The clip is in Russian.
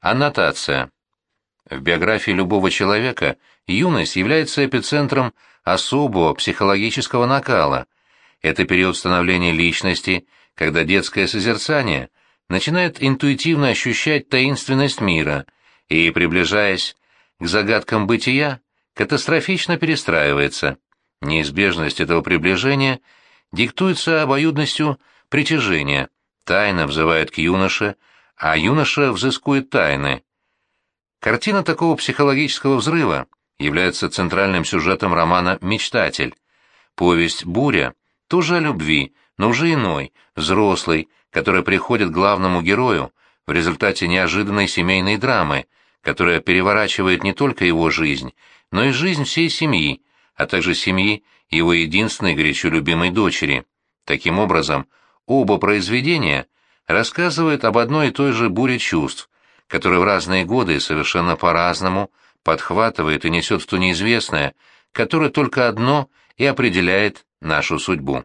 Аннотация. В биографии любого человека юность является эпицентром особого психологического накала. Это период становления личности, когда детское созерцание начинает интуитивно ощущать таинственность мира и, приближаясь к загадкам бытия, катастрофично перестраивается. Неизбежность этого приближения диктуется обоюдностью притяжения, тайна взывает к юноше, а юноша взыскует тайны. Картина такого психологического взрыва является центральным сюжетом романа «Мечтатель». Повесть «Буря» тоже о любви, но уже иной, взрослый, которая приходит главному герою в результате неожиданной семейной драмы, которая переворачивает не только его жизнь, но и жизнь всей семьи, а также семьи его единственной горячо любимой дочери. Таким образом, оба произведения рассказывают об одной и той же буре чувств, которая в разные годы совершенно по-разному подхватывает и несет в то неизвестное, которое только одно и определяет нашу судьбу.